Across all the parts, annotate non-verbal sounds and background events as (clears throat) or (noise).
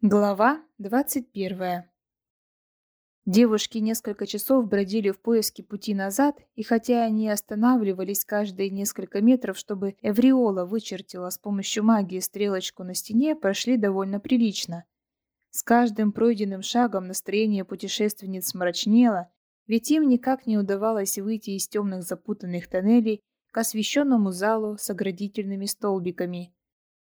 Глава 21. Девушки несколько часов бродили в поиске пути назад, и хотя они останавливались каждые несколько метров, чтобы Эвриола вычертила с помощью магии стрелочку на стене, прошли довольно прилично. С каждым пройденным шагом настроение путешественниц мрачнело, ведь им никак не удавалось выйти из темных запутанных тоннелей к освещенному залу с оградительными столбиками –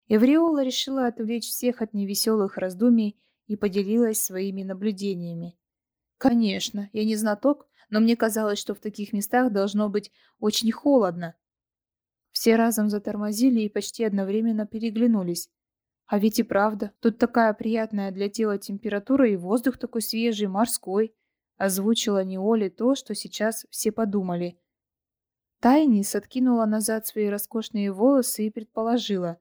Эвриола решила отвлечь всех от невеселых раздумий и поделилась своими наблюдениями. «Конечно, я не знаток, но мне казалось, что в таких местах должно быть очень холодно». Все разом затормозили и почти одновременно переглянулись. А ведь и правда, тут такая приятная для тела температура и воздух такой свежий, морской. Озвучила Неоли то, что сейчас все подумали. Тайнис откинула назад свои роскошные волосы и предположила.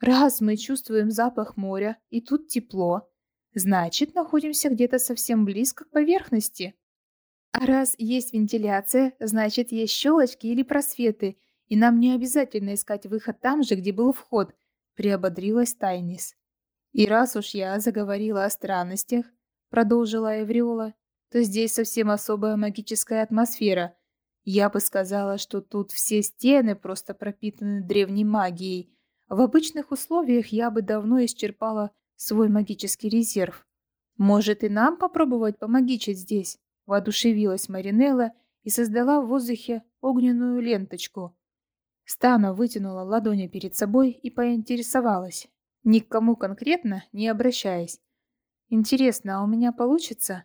Раз мы чувствуем запах моря, и тут тепло, значит, находимся где-то совсем близко к поверхности. А раз есть вентиляция, значит, есть щелочки или просветы, и нам не обязательно искать выход там же, где был вход, приободрилась Тайнис. И раз уж я заговорила о странностях, продолжила Эвриола, то здесь совсем особая магическая атмосфера. Я бы сказала, что тут все стены просто пропитаны древней магией, в обычных условиях я бы давно исчерпала свой магический резерв. Может и нам попробовать помогичить здесь? Воодушевилась Маринелла и создала в воздухе огненную ленточку. Стана вытянула ладони перед собой и поинтересовалась, ни к кому конкретно не обращаясь. «Интересно, а у меня получится?»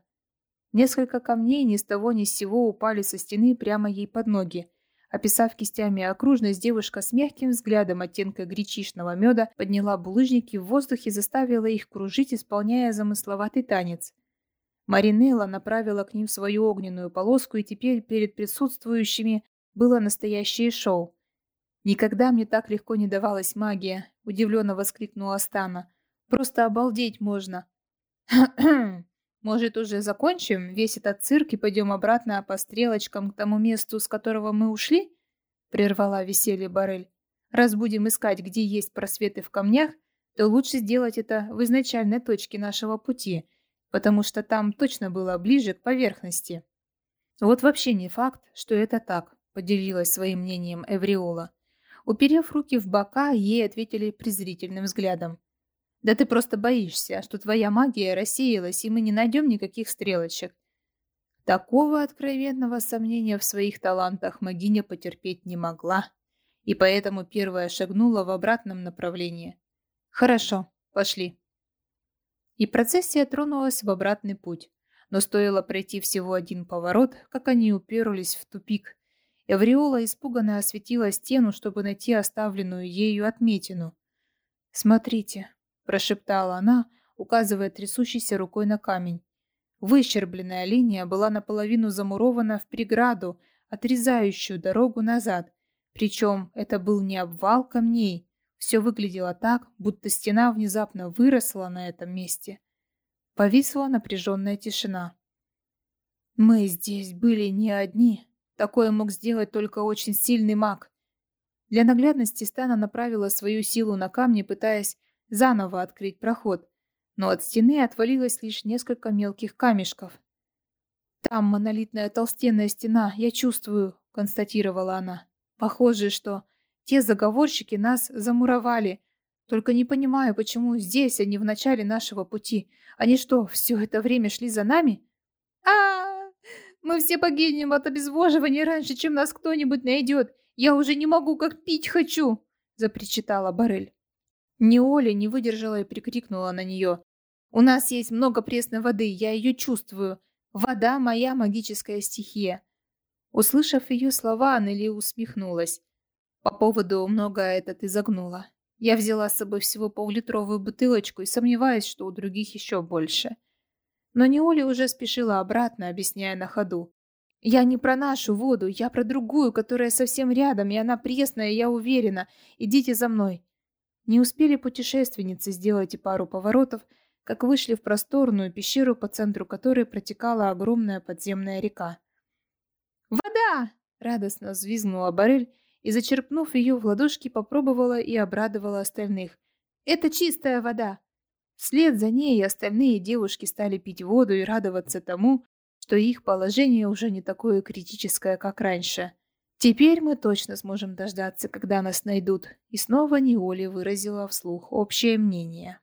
Несколько камней ни с того ни с сего упали со стены прямо ей под ноги, Описав кистями окружность, девушка с мягким взглядом оттенка гречишного меда подняла булыжники в воздухе и заставила их кружить, исполняя замысловатый танец. Маринелла направила к ним свою огненную полоску, и теперь перед присутствующими было настоящее шоу. «Никогда мне так легко не давалась магия», — удивленно воскликнула Стана. «Просто обалдеть можно». (clears throat) Может, уже закончим весь этот цирк и пойдем обратно по стрелочкам к тому месту, с которого мы ушли?» Прервала веселье Барель. «Раз будем искать, где есть просветы в камнях, то лучше сделать это в изначальной точке нашего пути, потому что там точно было ближе к поверхности». «Вот вообще не факт, что это так», — поделилась своим мнением Эвриола. Уперев руки в бока, ей ответили презрительным взглядом. Да ты просто боишься, что твоя магия рассеялась, и мы не найдем никаких стрелочек. Такого откровенного сомнения в своих талантах магиня потерпеть не могла, и поэтому первая шагнула в обратном направлении. Хорошо, пошли. И процессия тронулась в обратный путь, но стоило пройти всего один поворот, как они уперлись в тупик. Эвриола испуганно осветила стену, чтобы найти оставленную ею отметину. «Смотрите, прошептала она, указывая трясущейся рукой на камень. Выщербленная линия была наполовину замурована в преграду, отрезающую дорогу назад. Причем это был не обвал камней. Все выглядело так, будто стена внезапно выросла на этом месте. Повисла напряженная тишина. Мы здесь были не одни. Такое мог сделать только очень сильный маг. Для наглядности Стана направила свою силу на камни, пытаясь заново открыть проход, но от стены отвалилось лишь несколько мелких камешков. «Там монолитная толстенная стена, я чувствую», — констатировала она. «Похоже, что те заговорщики нас замуровали. Только не понимаю, почему здесь, а не в начале нашего пути. Они что, все это время шли за нами?» а, Мы все погибнем от обезвоживания раньше, чем нас кто-нибудь найдет. Я уже не могу, как пить хочу!» — запричитала Барель. Ни Оля не выдержала и прикрикнула на нее. «У нас есть много пресной воды, я ее чувствую. Вода – моя магическая стихия». Услышав ее слова, Аннели усмехнулась. «По поводу много это ты загнула. Я взяла с собой всего поллитровую бутылочку и сомневаюсь, что у других еще больше». Но Неоля уже спешила обратно, объясняя на ходу. «Я не про нашу воду, я про другую, которая совсем рядом, и она пресная, я уверена. Идите за мной. Не успели путешественницы сделать и пару поворотов, как вышли в просторную пещеру, по центру которой протекала огромная подземная река. «Вода!» — радостно взвизгнула Барель и, зачерпнув ее в ладошки, попробовала и обрадовала остальных. «Это чистая вода!» Вслед за ней и остальные девушки стали пить воду и радоваться тому, что их положение уже не такое критическое, как раньше. Теперь мы точно сможем дождаться, когда нас найдут, и снова Неоли выразила вслух общее мнение.